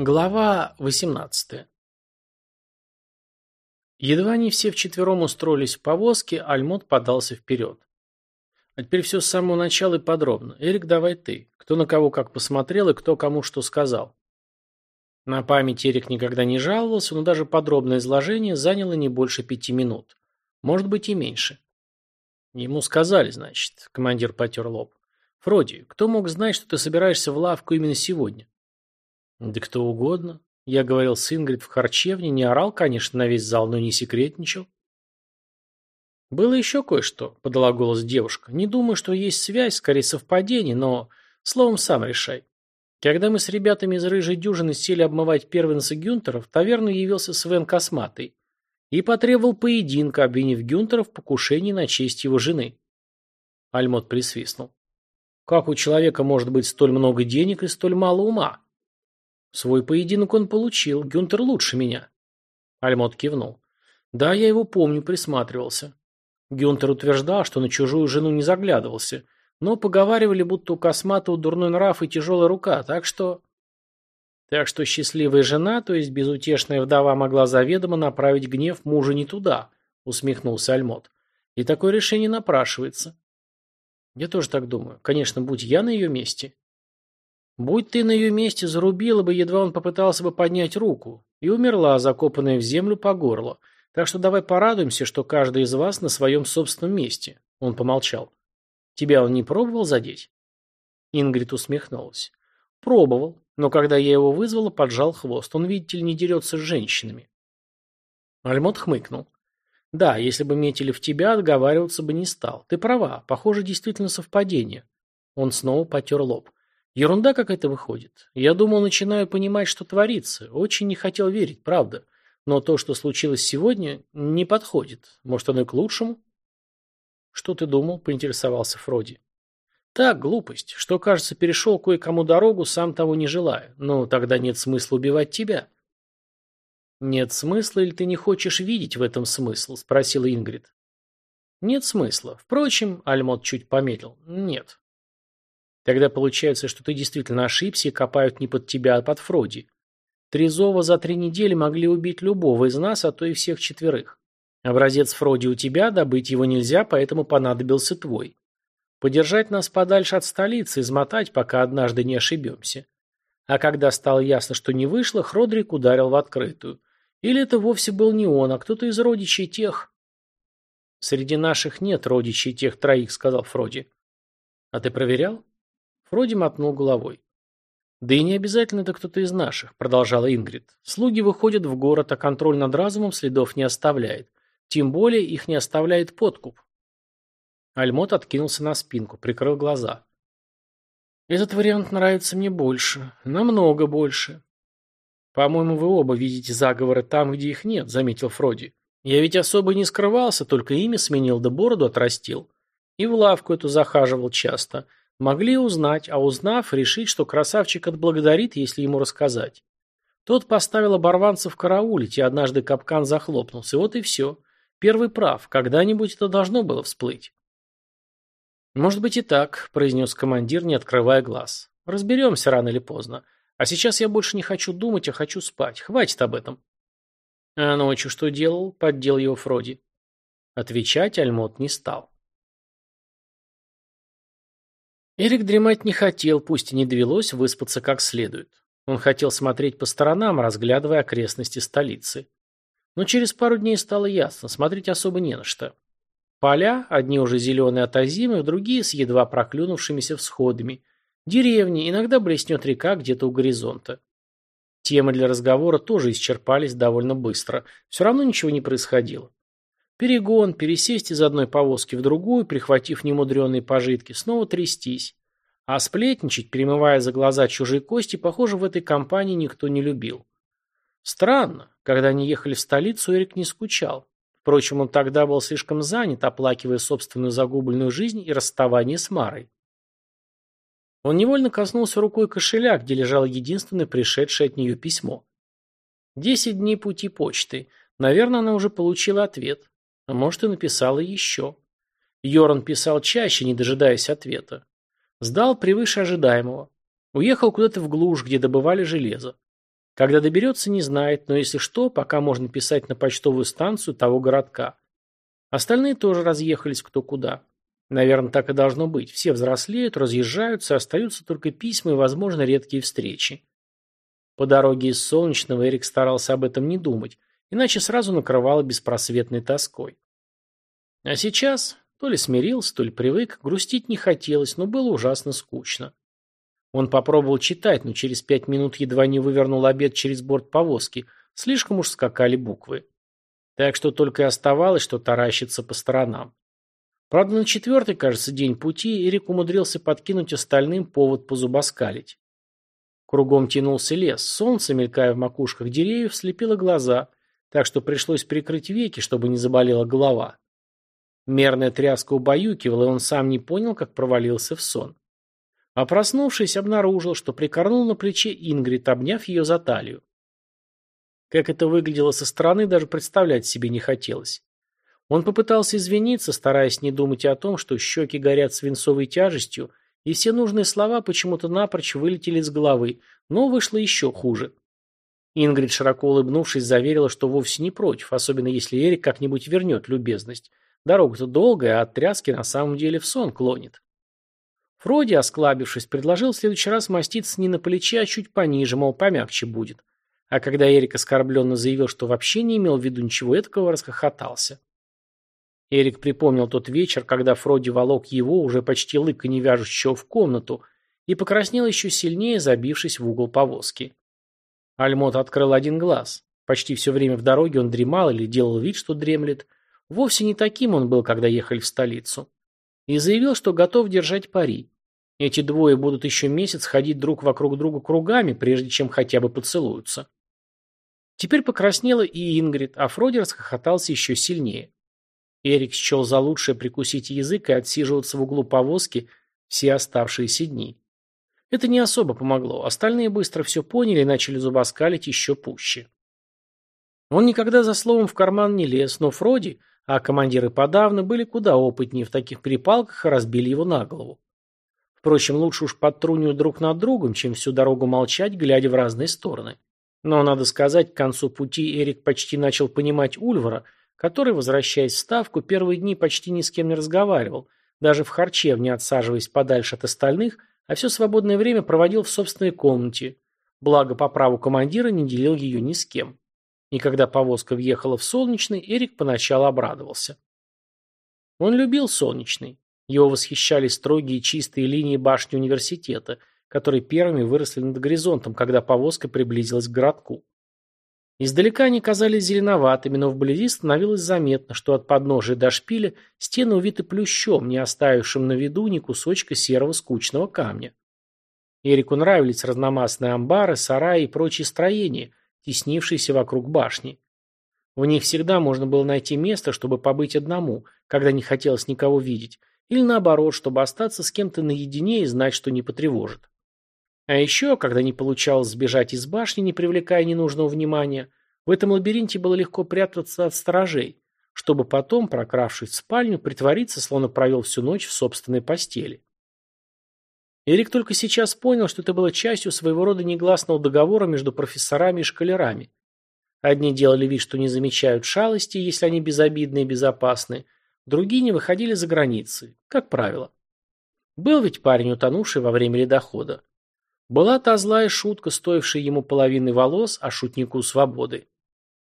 Глава 18 Едва они все вчетвером устроились в повозке, Альмот подался вперед. А теперь все с самого начала и подробно. Эрик, давай ты. Кто на кого как посмотрел и кто кому что сказал. На память Эрик никогда не жаловался, но даже подробное изложение заняло не больше пяти минут. Может быть и меньше. Ему сказали, значит, командир потер лоб. Фроди, кто мог знать, что ты собираешься в лавку именно сегодня? Да кто угодно. Я говорил с Ингрид в харчевне, не орал, конечно, на весь зал, но не секретничал. Было еще кое-что, подала голос девушка. Не думаю, что есть связь, скорее совпадение, но, словом, сам решай. Когда мы с ребятами из рыжей дюжины сели обмывать первенца Гюнтера, в таверну явился Свен Косматый и потребовал поединка, обвинив Гюнтера в покушении на честь его жены. Альмот присвистнул. Как у человека может быть столь много денег и столь мало ума? Свой поединок он получил, Гюнтер лучше меня. Альмот кивнул. Да, я его помню, присматривался. Гюнтер утверждал, что на чужую жену не заглядывался, но поговаривали, будто у Косматова дурной нрав и тяжелая рука, так что... Так что счастливая жена, то есть безутешная вдова, могла заведомо направить гнев мужа не туда, усмехнулся Альмот. И такое решение напрашивается. Я тоже так думаю. Конечно, будь я на ее месте. Будь ты на ее месте, зарубила бы, едва он попытался бы поднять руку, и умерла, закопанная в землю по горло. Так что давай порадуемся, что каждый из вас на своем собственном месте. Он помолчал. Тебя он не пробовал задеть? Ингрид усмехнулась. Пробовал, но когда я его вызвала, поджал хвост. Он, видите ли, не дерется с женщинами. Альмот хмыкнул. Да, если бы метили в тебя, отговариваться бы не стал. Ты права, похоже, действительно совпадение. Он снова потер лоб. Ерунда какая-то выходит. Я думал, начинаю понимать, что творится. Очень не хотел верить, правда. Но то, что случилось сегодня, не подходит. Может, оно и к лучшему? Что ты думал? Поинтересовался Фроди. Так, глупость. Что, кажется, перешел кое-кому дорогу, сам того не желая. Но тогда нет смысла убивать тебя. Нет смысла или ты не хочешь видеть в этом смысл? Спросила Ингрид. Нет смысла. Впрочем, Альмот чуть помедлил. Нет. Тогда получается, что ты действительно ошибся и копают не под тебя, а под Фроди. Трезова за три недели могли убить любого из нас, а то и всех четверых. Образец Фроди у тебя, добыть его нельзя, поэтому понадобился твой. Подержать нас подальше от столицы, измотать, пока однажды не ошибемся. А когда стало ясно, что не вышло, Хродрик ударил в открытую. Или это вовсе был не он, а кто-то из родичей тех... «Среди наших нет родичей тех троих», — сказал Фроди. «А ты проверял?» Фроди мотнул головой. «Да и не обязательно это кто-то из наших», — продолжала Ингрид. «Слуги выходят в город, а контроль над разумом следов не оставляет. Тем более их не оставляет подкуп». Альмот откинулся на спинку, прикрыл глаза. «Этот вариант нравится мне больше. Намного больше». «По-моему, вы оба видите заговоры там, где их нет», — заметил Фроди. «Я ведь особо не скрывался, только имя сменил да бороду отрастил. И в лавку эту захаживал часто. Могли узнать, а узнав, решить, что красавчик отблагодарит, если ему рассказать. Тот поставил оборванца в караулить, и однажды капкан захлопнулся. Вот и все. Первый прав. Когда-нибудь это должно было всплыть. «Может быть и так», – произнес командир, не открывая глаз. «Разберемся рано или поздно. А сейчас я больше не хочу думать, а хочу спать. Хватит об этом». «А ночью что делал?» – поддел его Фроди. Отвечать Альмот не стал. Эрик дремать не хотел, пусть и не довелось выспаться как следует. Он хотел смотреть по сторонам, разглядывая окрестности столицы. Но через пару дней стало ясно, смотреть особо не на что. Поля, одни уже зеленые от озимых, другие с едва проклюнувшимися всходами. Деревни, иногда блеснет река где-то у горизонта. Темы для разговора тоже исчерпались довольно быстро. Все равно ничего не происходило. Перегон, пересесть из одной повозки в другую, прихватив немудреные пожитки, снова трястись. А сплетничать, перемывая за глаза чужие кости, похоже, в этой компании никто не любил. Странно, когда они ехали в столицу, Эрик не скучал. Впрочем, он тогда был слишком занят, оплакивая собственную загубленную жизнь и расставание с Марой. Он невольно коснулся рукой кошеля, где лежало единственное пришедшее от нее письмо. Десять дней пути почты. Наверное, она уже получила ответ. А может, и написала еще. Йоран писал чаще, не дожидаясь ответа. Сдал превыше ожидаемого. Уехал куда-то в глушь, где добывали железо. Когда доберется, не знает, но если что, пока можно писать на почтовую станцию того городка. Остальные тоже разъехались кто куда. Наверное, так и должно быть. Все взрослеют, разъезжаются, остаются только письма и, возможно, редкие встречи. По дороге из Солнечного Эрик старался об этом не думать, иначе сразу накрывало беспросветной тоской. А сейчас то ли смирился, то ли привык, грустить не хотелось, но было ужасно скучно. Он попробовал читать, но через пять минут едва не вывернул обед через борт повозки, слишком уж скакали буквы. Так что только и оставалось, что таращиться по сторонам. Правда, на четвертый, кажется, день пути Эрик умудрился подкинуть остальным повод позубоскалить. Кругом тянулся лес, солнце, мелькая в макушках деревьев, слепило глаза, так что пришлось прикрыть веки, чтобы не заболела голова. Мерная тряска убаюкивала, и он сам не понял, как провалился в сон. А проснувшись, обнаружил, что прикорнул на плече Ингрид, обняв ее за талию. Как это выглядело со стороны, даже представлять себе не хотелось. Он попытался извиниться, стараясь не думать о том, что щеки горят свинцовой тяжестью, и все нужные слова почему-то напрочь вылетели из головы, но вышло еще хуже. Ингрид, широко улыбнувшись, заверила, что вовсе не против, особенно если Эрик как-нибудь вернет любезность. Дорога-то долгая, а от тряски на самом деле в сон клонит. Фроди, осклабившись, предложил в следующий раз маститься не на плече, а чуть пониже, мол, помягче будет. А когда Эрик оскорбленно заявил, что вообще не имел в виду ничего этакого, расхохотался. Эрик припомнил тот вечер, когда Фроди волок его, уже почти лыка не вяжущего, в комнату, и покраснел еще сильнее, забившись в угол повозки. Альмот открыл один глаз. Почти все время в дороге он дремал или делал вид, что дремлет. Вовсе не таким он был, когда ехали в столицу и заявил, что готов держать пари. Эти двое будут еще месяц ходить друг вокруг друга кругами, прежде чем хотя бы поцелуются. Теперь покраснела и Ингрид, а Фроди расхохотался еще сильнее. Эрик счел за лучшее прикусить язык и отсиживаться в углу повозки все оставшиеся дни. Это не особо помогло, остальные быстро все поняли и начали зубоскалить еще пуще. Он никогда за словом в карман не лез, но Фроди, а командиры подавно были куда опытнее в таких перепалках и разбили его на голову. Впрочем, лучше уж подтрунивать друг над другом, чем всю дорогу молчать, глядя в разные стороны. Но, надо сказать, к концу пути Эрик почти начал понимать Ульвара, который, возвращаясь в Ставку, первые дни почти ни с кем не разговаривал, даже в харчевне отсаживаясь подальше от остальных, а все свободное время проводил в собственной комнате, благо по праву командира не делил ее ни с кем. И когда повозка въехала в Солнечный, Эрик поначалу обрадовался. Он любил Солнечный. Его восхищали строгие чистые линии башни университета, которые первыми выросли над горизонтом, когда повозка приблизилась к городку. Издалека они казались зеленоватыми, но вблизи становилось заметно, что от подножия до шпиля стены увиты плющом, не оставившим на виду ни кусочка серого скучного камня. Эрику нравились разномастные амбары, сараи и прочие строения, теснившиеся вокруг башни. В них всегда можно было найти место, чтобы побыть одному, когда не хотелось никого видеть, или наоборот, чтобы остаться с кем-то наедине и знать, что не потревожит. А еще, когда не получалось сбежать из башни, не привлекая ненужного внимания, в этом лабиринте было легко прятаться от сторожей, чтобы потом, прокравшись в спальню, притвориться, словно провел всю ночь в собственной постели. Эрик только сейчас понял, что это было частью своего рода негласного договора между профессорами и шкалерами. Одни делали вид, что не замечают шалости, если они безобидны и безопасны, другие не выходили за границы, как правило. Был ведь парень, утонувший во время ледохода. Была та злая шутка, стоившая ему половины волос, а шутнику свободы.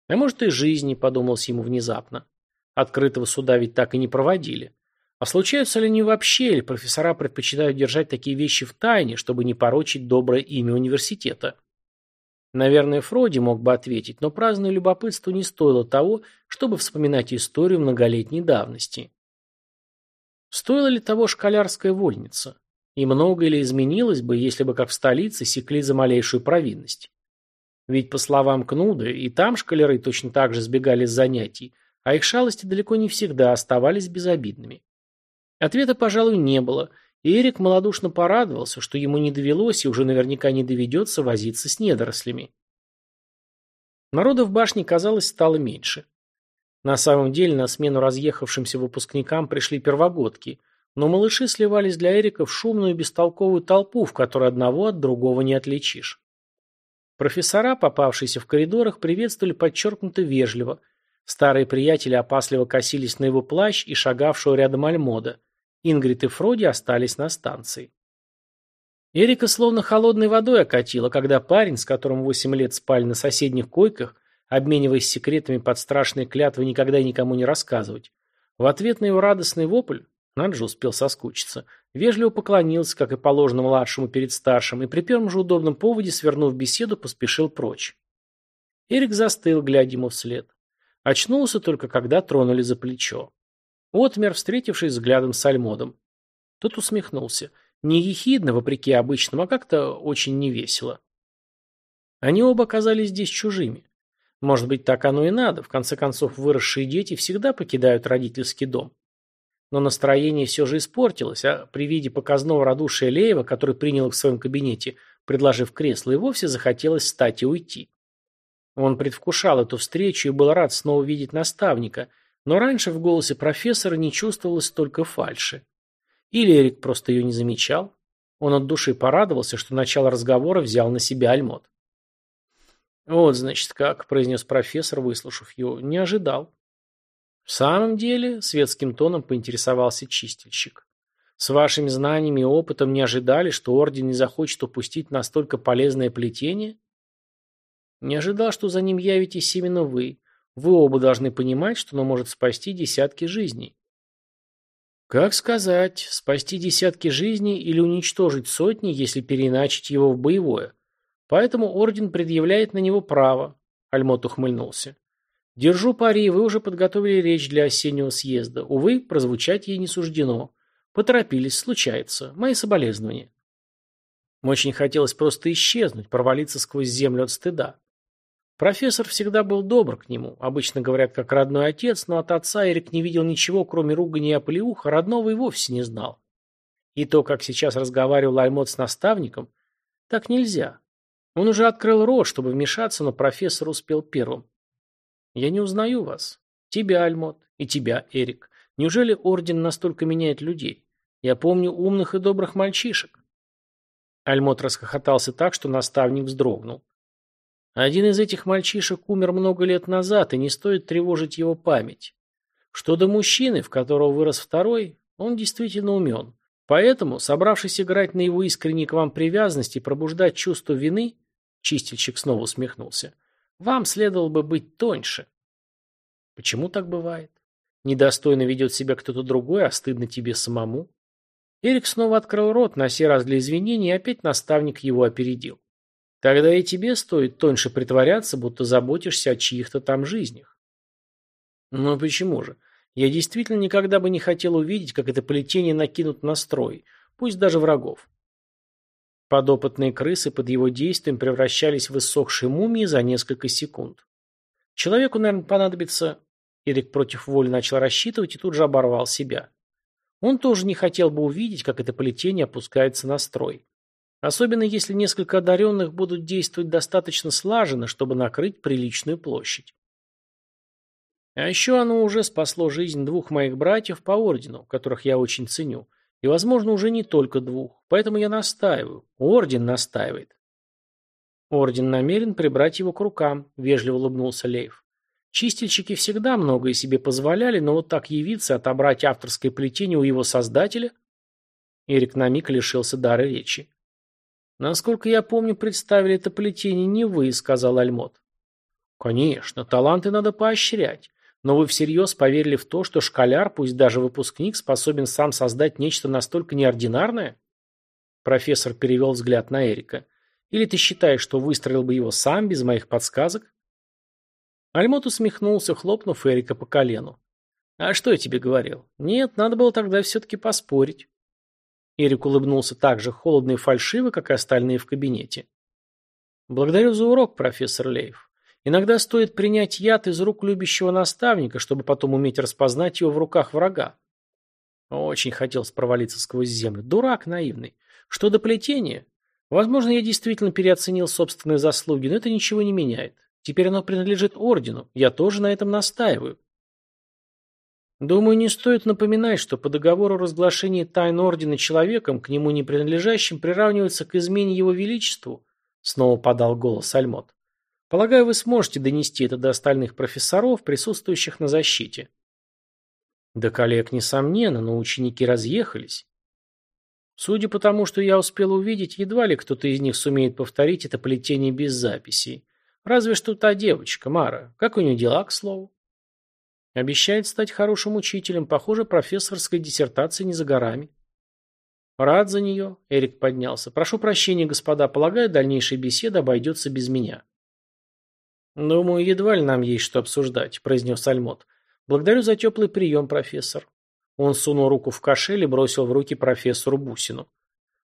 А может и жизни, подумалось ему внезапно. Открытого суда ведь так и не проводили. А случаются ли они вообще, или профессора предпочитают держать такие вещи в тайне, чтобы не порочить доброе имя университета? Наверное, Фроди мог бы ответить, но праздное любопытство не стоило того, чтобы вспоминать историю многолетней давности. Стоила ли того школярская вольница? И многое ли изменилось бы, если бы, как в столице, секли за малейшую провинность? Ведь, по словам Кнуда, и там школяры точно так же сбегали с занятий, а их шалости далеко не всегда оставались безобидными. Ответа, пожалуй, не было, и Эрик малодушно порадовался, что ему не довелось и уже наверняка не доведется возиться с недорослями. Народа в башне, казалось, стало меньше. На самом деле на смену разъехавшимся выпускникам пришли первогодки, но малыши сливались для Эрика в шумную бестолковую толпу, в которой одного от другого не отличишь. Профессора, попавшиеся в коридорах, приветствовали подчеркнуто вежливо. Старые приятели опасливо косились на его плащ и шагавшего рядом Альмода. Ингрид и Фроди остались на станции. Эрика словно холодной водой окатила, когда парень, с которым восемь лет спали на соседних койках, обмениваясь секретами под страшные клятвы никогда никому не рассказывать, в ответ на его радостный вопль, Наджи успел соскучиться, вежливо поклонился, как и положено младшему перед старшим, и при первом же удобном поводе, свернув беседу, поспешил прочь. Эрик застыл, глядя ему вслед. Очнулся только, когда тронули за плечо. Отмер, встретившись взглядом с Альмодом. Тот усмехнулся. Не ехидно, вопреки обычному, а как-то очень невесело. Они оба оказались здесь чужими. Может быть, так оно и надо. В конце концов, выросшие дети всегда покидают родительский дом. Но настроение все же испортилось, а при виде показного радушия Леева, который принял их в своем кабинете, предложив кресло, и вовсе захотелось встать и уйти. Он предвкушал эту встречу и был рад снова видеть наставника, но раньше в голосе профессора не чувствовалось столько фальши. Или Эрик просто ее не замечал. Он от души порадовался, что начало разговора взял на себя Альмот. «Вот, значит, как», — произнес профессор, выслушав его, — «не ожидал». «В самом деле», — светским тоном поинтересовался чистильщик, «с вашими знаниями и опытом не ожидали, что Орден не захочет упустить настолько полезное плетение?» «Не ожидал, что за ним явитесь именно вы. Вы оба должны понимать, что оно может спасти десятки жизней». Как сказать, спасти десятки жизней или уничтожить сотни, если переиначить его в боевое? Поэтому орден предъявляет на него право. Альмот ухмыльнулся. Держу пари, вы уже подготовили речь для осеннего съезда. Увы, прозвучать ей не суждено. Поторопились, случается. Мои соболезнования. Очень хотелось просто исчезнуть, провалиться сквозь землю от стыда. Профессор всегда был добр к нему, обычно говорят, как родной отец, но от отца Эрик не видел ничего, кроме ругани и оплеуха, родного и вовсе не знал. И то, как сейчас разговаривал Альмот с наставником, так нельзя. Он уже открыл рот, чтобы вмешаться, но профессор успел первым. «Я не узнаю вас. Тебя, Альмот, и тебя, Эрик. Неужели Орден настолько меняет людей? Я помню умных и добрых мальчишек». Альмот расхохотался так, что наставник вздрогнул. Один из этих мальчишек умер много лет назад, и не стоит тревожить его память. Что до мужчины, в которого вырос второй, он действительно умен. Поэтому, собравшись играть на его искренней к вам привязанности и пробуждать чувство вины, Чистильщик снова усмехнулся. Вам следовало бы быть тоньше. Почему так бывает? Недостойно ведет себя кто-то другой, а стыдно тебе самому? Эрик снова открыл рот, на сей раз для извинений, и опять наставник его опередил. Тогда и тебе стоит тоньше притворяться, будто заботишься о чьих-то там жизнях. Ну почему же? Я действительно никогда бы не хотел увидеть, как это плетение накинут на строй, пусть даже врагов. Подопытные крысы под его действием превращались в иссохшие мумии за несколько секунд. Человеку, наверное, понадобится... Эрик против воли начал рассчитывать и тут же оборвал себя. Он тоже не хотел бы увидеть, как это плетение опускается на строй. Особенно если несколько одаренных будут действовать достаточно слаженно, чтобы накрыть приличную площадь. А еще оно уже спасло жизнь двух моих братьев по ордену, которых я очень ценю, и, возможно, уже не только двух. Поэтому я настаиваю. Орден настаивает. Орден намерен прибрать его к рукам, вежливо улыбнулся Лейв. Чистильщики всегда многое себе позволяли, но вот так явиться, отобрать авторское плетение у его создателя? Эрик на миг лишился дара речи. «Насколько я помню, представили это плетение не вы», — сказал Альмот. «Конечно, таланты надо поощрять. Но вы всерьез поверили в то, что школяр, пусть даже выпускник, способен сам создать нечто настолько неординарное? Профессор перевел взгляд на Эрика. Или ты считаешь, что выстроил бы его сам, без моих подсказок? Альмот усмехнулся, хлопнув Эрика по колену. «А что я тебе говорил? Нет, надо было тогда все-таки поспорить». Эрик улыбнулся так же холодно и фальшиво, как и остальные в кабинете. «Благодарю за урок, профессор Лейв. Иногда стоит принять яд из рук любящего наставника, чтобы потом уметь распознать его в руках врага. Очень хотел провалиться сквозь землю. Дурак наивный. Что до плетения? Возможно, я действительно переоценил собственные заслуги, но это ничего не меняет. Теперь оно принадлежит ордену. Я тоже на этом настаиваю. Думаю, не стоит напоминать, что по договору разглашения тайн ордена человеком, к нему не принадлежащим, приравнивается к измене его величеству, Снова подал голос Альмот. Полагаю, вы сможете донести это до остальных профессоров, присутствующих на защите. До коллег, несомненно, но ученики разъехались. Судя по тому, что я успел увидеть, едва ли кто-то из них сумеет повторить это плетение без записей. Разве что та девочка, Мара. Как у нее дела, к слову? Обещает стать хорошим учителем. Похоже, профессорской диссертации не за горами. Рад за нее. Эрик поднялся. Прошу прощения, господа. Полагаю, дальнейшая беседа обойдется без меня. «Думаю, едва ли нам есть что обсуждать», – произнес Альмот. «Благодарю за теплый прием, профессор». Он сунул руку в кошель и бросил в руки профессору Бусину.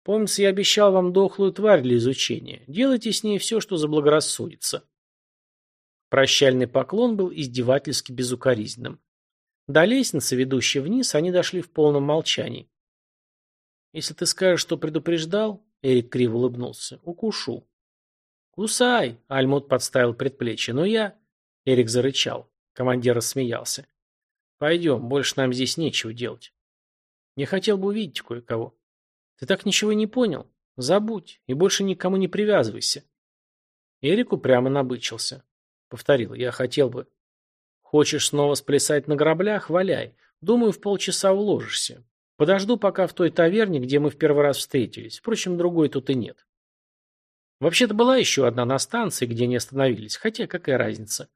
«Помнится, я обещал вам дохлую тварь для изучения. Делайте с ней все, что заблагорассудится». Прощальный поклон был издевательски безукоризненным. До лестницы, ведущей вниз, они дошли в полном молчании. «Если ты скажешь, что предупреждал...» — Эрик криво улыбнулся. «Укушу». «Кусай!» — Альмут подставил предплечье. «Но я...» — Эрик зарычал. Командир рассмеялся. «Пойдем, больше нам здесь нечего делать. Я хотел бы увидеть кое-кого. Ты так ничего не понял? Забудь и больше никому не привязывайся». Эрику прямо набычился. Повторил, я хотел бы... Хочешь снова сплясать на граблях? Валяй. Думаю, в полчаса уложишься. Подожду пока в той таверне, где мы в первый раз встретились. Впрочем, другой тут и нет. Вообще-то была еще одна на станции, где не остановились, хотя какая разница.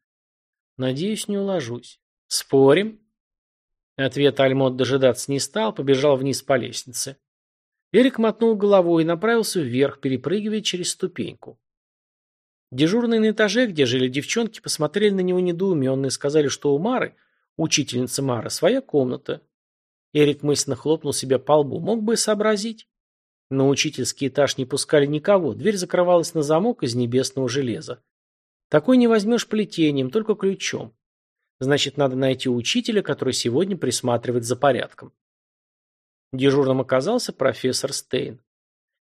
Надеюсь, не уложусь. Спорим? Ответ Альмот дожидаться не стал, побежал вниз по лестнице. Эрик мотнул головой и направился вверх, перепрыгивая через ступеньку. Дежурные на этаже, где жили девчонки, посмотрели на него недоуменно и сказали, что у Мары, учительницы Мары, своя комната. Эрик мысленно хлопнул себя по лбу. Мог бы и сообразить. На учительский этаж не пускали никого, дверь закрывалась на замок из небесного железа. Такой не возьмешь плетением, только ключом. Значит, надо найти учителя, который сегодня присматривает за порядком. Дежурным оказался профессор Стейн.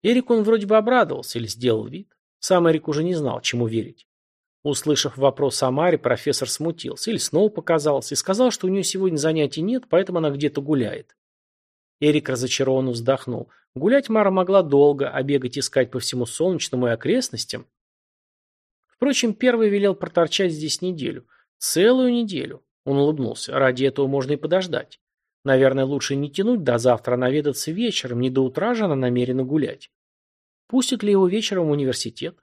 Эрик он вроде бы обрадовался или сделал вид. Сам Эрик уже не знал, чему верить. Услышав вопрос о Маре, профессор смутился или снова показался и сказал, что у нее сегодня занятий нет, поэтому она где-то гуляет. Эрик разочарованно вздохнул. Гулять Мара могла долго, а бегать искать по всему солнечному и окрестностям. Впрочем, первый велел проторчать здесь неделю. Целую неделю. Он улыбнулся. Ради этого можно и подождать. Наверное, лучше не тянуть до завтра, наведаться вечером, не до утра же она намерена гулять. Пустят ли его вечером в университет?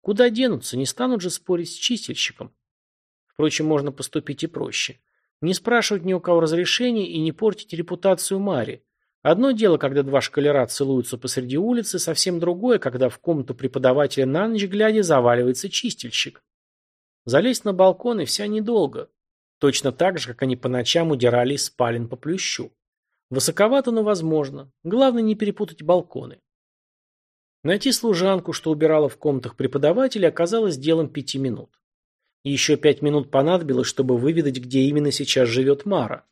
Куда денутся, не станут же спорить с чистильщиком. Впрочем, можно поступить и проще. Не спрашивать ни у кого разрешения и не портить репутацию Мари. Одно дело, когда два шкалера целуются посреди улицы, совсем другое, когда в комнату преподавателя на ночь глядя заваливается чистильщик. Залезть на балкон и вся недолго. Точно так же, как они по ночам удирали из спален по плющу. Высоковато, но возможно. Главное не перепутать балконы. Найти служанку, что убирала в комнатах преподавателя, оказалось делом пяти минут. Еще пять минут понадобилось, чтобы выведать, где именно сейчас живет Мара.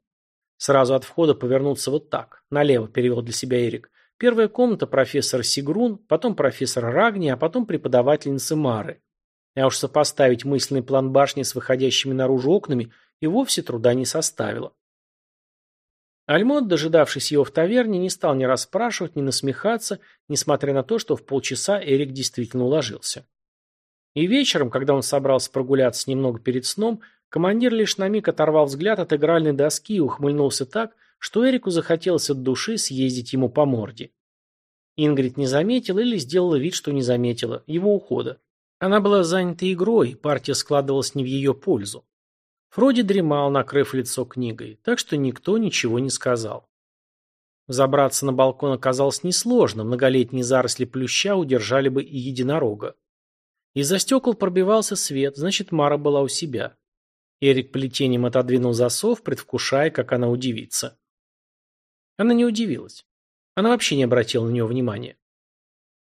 Сразу от входа повернуться вот так. Налево перевел для себя Эрик. Первая комната профессор Сигрун, потом профессор Рагни, а потом преподавательница Мары. А уж сопоставить мысленный план башни с выходящими наружу окнами и вовсе труда не составило. Альмот, дожидавшись его в таверне, не стал ни расспрашивать, ни насмехаться, несмотря на то, что в полчаса Эрик действительно уложился. И вечером, когда он собрался прогуляться немного перед сном, Командир лишь на миг оторвал взгляд от игральной доски и ухмыльнулся так, что Эрику захотелось от души съездить ему по морде. Ингрид не заметила или сделала вид, что не заметила его ухода. Она была занята игрой, партия складывалась не в ее пользу. Фроди дремал, накрыв лицо книгой, так что никто ничего не сказал. Забраться на балкон оказалось несложно, многолетние заросли плюща удержали бы и единорога. Из-за стекол пробивался свет, значит, Мара была у себя. Эрик плетением отодвинул засов, предвкушая, как она удивится. Она не удивилась. Она вообще не обратила на него внимания.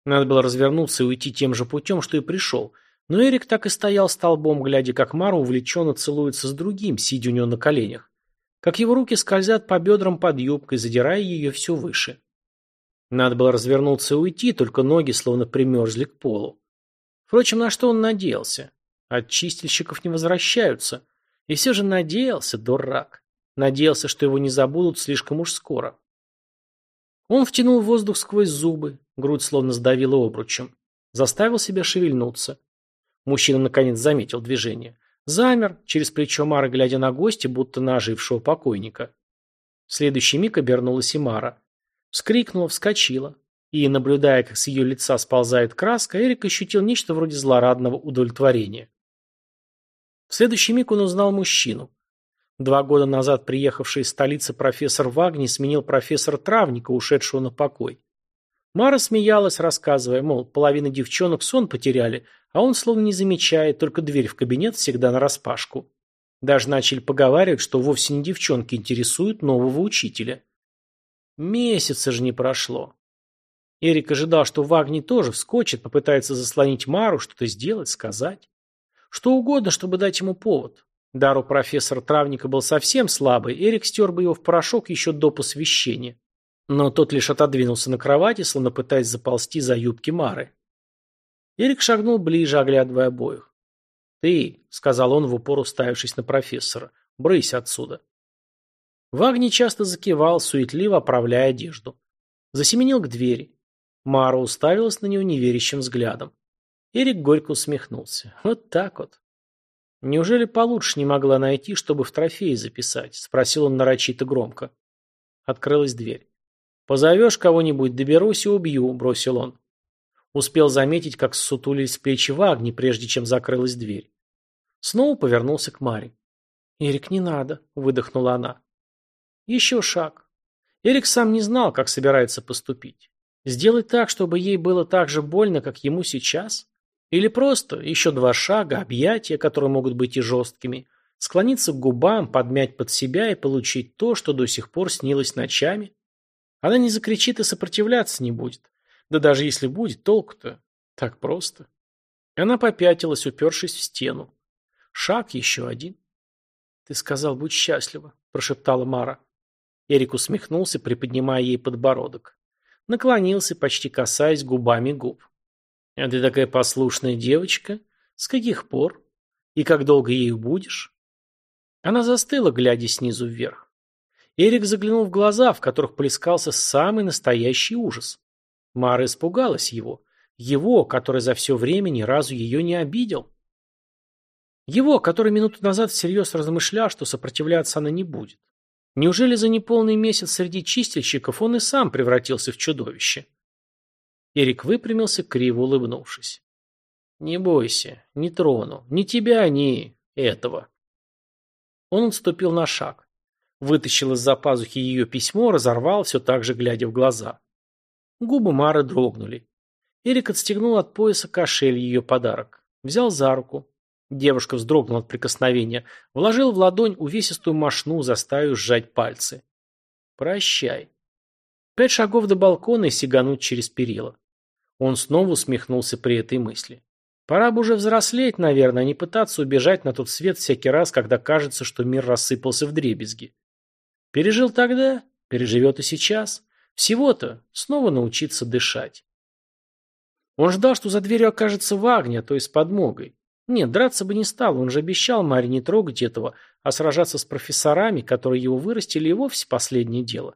Надо было развернуться и уйти тем же путем, что и пришел. Но Эрик так и стоял столбом, глядя, как Мара увлеченно целуется с другим, сидя у него на коленях. Как его руки скользят по бедрам под юбкой, задирая ее все выше. Надо было развернуться и уйти, только ноги словно примерзли к полу. Впрочем, на что он надеялся? От чистильщиков не возвращаются. И все же надеялся, дурак. Надеялся, что его не забудут слишком уж скоро. Он втянул воздух сквозь зубы, грудь словно сдавила обручем. Заставил себя шевельнуться. Мужчина наконец заметил движение. Замер, через плечо Мара, глядя на гостя, будто на ожившего покойника. В следующий миг обернулась и Мара. Вскрикнула, вскочила. И, наблюдая, как с ее лица сползает краска, Эрик ощутил нечто вроде злорадного удовлетворения. В следующий миг он узнал мужчину. Два года назад приехавший из столицы профессор Вагни сменил профессора Травника, ушедшего на покой. Мара смеялась, рассказывая, мол, половина девчонок сон потеряли, а он словно не замечает, только дверь в кабинет всегда нараспашку. Даже начали поговаривать, что вовсе не девчонки интересуют нового учителя. Месяца же не прошло. Эрик ожидал, что Вагни тоже вскочит, попытается заслонить Мару, что-то сделать, сказать. Что угодно, чтобы дать ему повод. Дар у профессора Травника был совсем слабый, Эрик стер бы его в порошок еще до посвящения. Но тот лишь отодвинулся на кровати, словно пытаясь заползти за юбки Мары. Эрик шагнул ближе, оглядывая обоих. «Ты», — сказал он в упор, уставившись на профессора, — «брысь отсюда». Вагни часто закивал, суетливо оправляя одежду. Засеменил к двери. Мара уставилась на него неверящим взглядом. Эрик горько усмехнулся. «Вот так вот». «Неужели получше не могла найти, чтобы в трофеи записать?» — спросил он нарочито громко. Открылась дверь. «Позовешь кого-нибудь, доберусь и убью», — бросил он. Успел заметить, как ссутулились плечи Вагни, прежде чем закрылась дверь. Снова повернулся к Маре. «Эрик, не надо», — выдохнула она. Еще шаг. Эрик сам не знал, как собирается поступить. Сделать так, чтобы ей было так же больно, как ему сейчас? Или просто еще два шага, объятия, которые могут быть и жесткими, склониться к губам, подмять под себя и получить то, что до сих пор снилось ночами? Она не закричит и сопротивляться не будет. Да даже если будет, толку-то так просто. Она попятилась, упершись в стену. Шаг еще один. «Ты сказал, будь счастлива», – прошептала Мара. Эрик усмехнулся, приподнимая ей подбородок. Наклонился, почти касаясь губами губ. «А ты такая послушная девочка? С каких пор? И как долго ею будешь?» Она застыла, глядя снизу вверх. Эрик заглянул в глаза, в которых плескался самый настоящий ужас. Мара испугалась его. Его, который за все время ни разу ее не обидел. Его, который минуту назад всерьез размышлял, что сопротивляться она не будет. Неужели за неполный месяц среди чистильщиков он и сам превратился в чудовище? Эрик выпрямился, криво улыбнувшись. «Не бойся, не трону. Ни тебя, ни этого». Он отступил на шаг. Вытащил из-за пазухи ее письмо, разорвал, все так же глядя в глаза. Губы Мары дрогнули. Эрик отстегнул от пояса кошель ее подарок. Взял за руку. Девушка вздрогнула от прикосновения. Вложил в ладонь увесистую мошну, заставив сжать пальцы. «Прощай». Пять шагов до балкона и сигануть через перила. Он снова усмехнулся при этой мысли. Пора бы уже взрослеть, наверное, а не пытаться убежать на тот свет всякий раз, когда кажется, что мир рассыпался в дребезги. Пережил тогда, переживет и сейчас. Всего-то снова научиться дышать. Он ждал, что за дверью окажется Вагня, то есть подмогой. Нет, драться бы не стал, он же обещал Маре не трогать этого, а сражаться с профессорами, которые его вырастили, и вовсе последнее дело.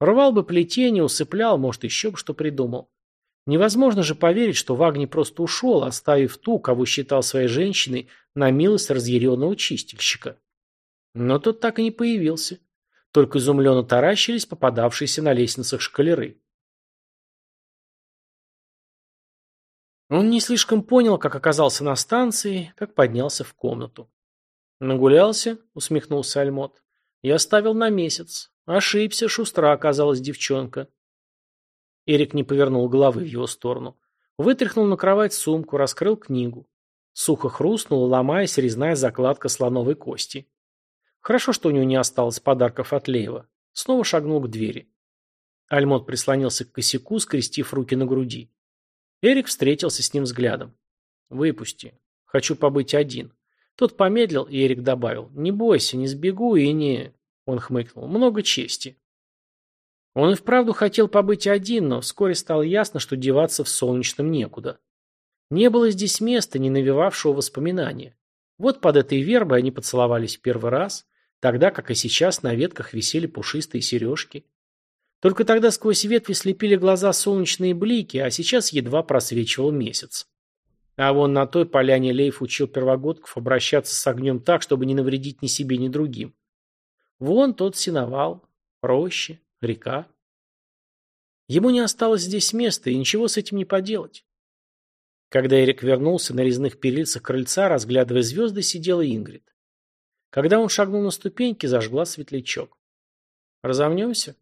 Рвал бы плетение, усыплял, может, еще бы что придумал. Невозможно же поверить, что Вагни просто ушел, оставив ту, кого считал своей женщиной, на милость разъяренного чистильщика. Но тот так и не появился. Только изумленно таращились попадавшиеся на лестницах шкалеры. Он не слишком понял, как оказался на станции, как поднялся в комнату. «Нагулялся?» — усмехнулся Альмот. «Я ставил на месяц. Ошибся, шустра оказалась девчонка». Эрик не повернул головы в его сторону. Вытряхнул на кровать сумку, раскрыл книгу. Сухо хрустнула, ломаясь резная закладка слоновой кости. Хорошо, что у него не осталось подарков от Леева. Снова шагнул к двери. Альмот прислонился к косяку, скрестив руки на груди. Эрик встретился с ним взглядом. «Выпусти. Хочу побыть один». Тот помедлил, и Эрик добавил. «Не бойся, не сбегу и не...» Он хмыкнул. «Много чести». Он и вправду хотел побыть один, но вскоре стало ясно, что деваться в солнечном некуда. Не было здесь места, не навевавшего воспоминания. Вот под этой вербой они поцеловались в первый раз, тогда как и сейчас на ветках висели пушистые сережки. Только тогда сквозь ветви слепили глаза солнечные блики, а сейчас едва просвечивал месяц. А вон на той поляне Лейф учил первогодков обращаться с огнем так, чтобы не навредить ни себе, ни другим. Вон тот синовал, роще, река. Ему не осталось здесь места, и ничего с этим не поделать. Когда Эрик вернулся, на резных перильцах крыльца, разглядывая звезды, сидела Ингрид. Когда он шагнул на ступеньки, зажгла светлячок. «Разомнемся?»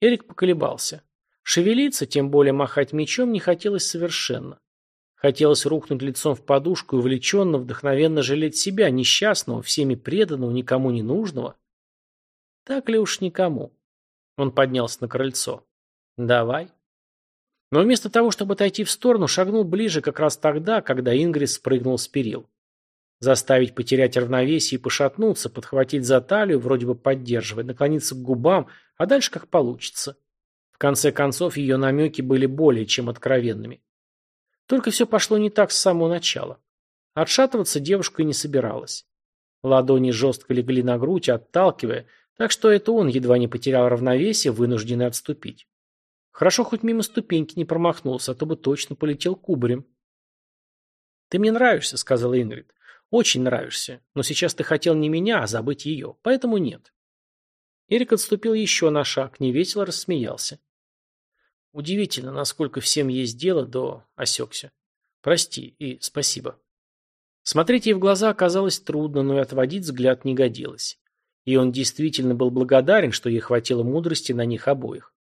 Эрик поколебался. Шевелиться, тем более махать мечом, не хотелось совершенно. Хотелось рухнуть лицом в подушку и увлеченно, вдохновенно жалеть себя, несчастного, всеми преданного, никому не нужного. Так ли уж никому? Он поднялся на крыльцо. «Давай». Но вместо того, чтобы отойти в сторону, шагнул ближе как раз тогда, когда Ингрид спрыгнул с перил. Заставить потерять равновесие и пошатнуться, подхватить за талию, вроде бы поддерживая, наклониться к губам, а дальше как получится. В конце концов, ее намеки были более чем откровенными. Только все пошло не так с самого начала. Отшатываться девушка и не собиралась. Ладони жестко легли на грудь, отталкивая, так что это он едва не потерял равновесие, вынужденный отступить. Хорошо, хоть мимо ступеньки не промахнулся, а то бы точно полетел кубарем. «Ты мне нравишься», — сказала Ингрид. «Очень нравишься. Но сейчас ты хотел не меня, а забыть ее. Поэтому нет». Эрик отступил еще на шаг, невесело рассмеялся. Удивительно, насколько всем есть дело до... Осекся. Прости и спасибо. Смотреть ей в глаза оказалось трудно, но и отводить взгляд не годилось. И он действительно был благодарен, что ей хватило мудрости на них обоих.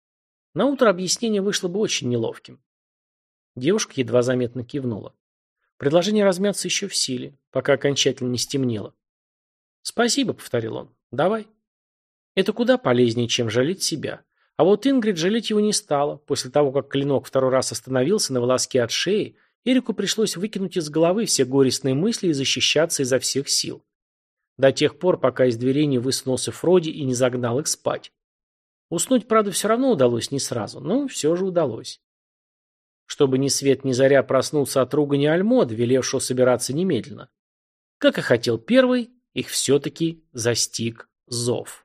На утро объяснение вышло бы очень неловким. Девушка едва заметно кивнула. Предложение размяться еще в силе, пока окончательно не стемнело. «Спасибо», — повторил он. «Давай». Это куда полезнее, чем жалеть себя. А вот Ингрид жалеть его не стала. После того, как клинок второй раз остановился на волоске от шеи, Эрику пришлось выкинуть из головы все горестные мысли и защищаться изо всех сил. До тех пор, пока из дверей не высунулся Фроди и не загнал их спать. Уснуть, правда, все равно удалось не сразу, но все же удалось. Чтобы ни свет ни заря проснулся от ругани Альмода, велевшего собираться немедленно. Как и хотел первый, их все-таки застиг зов.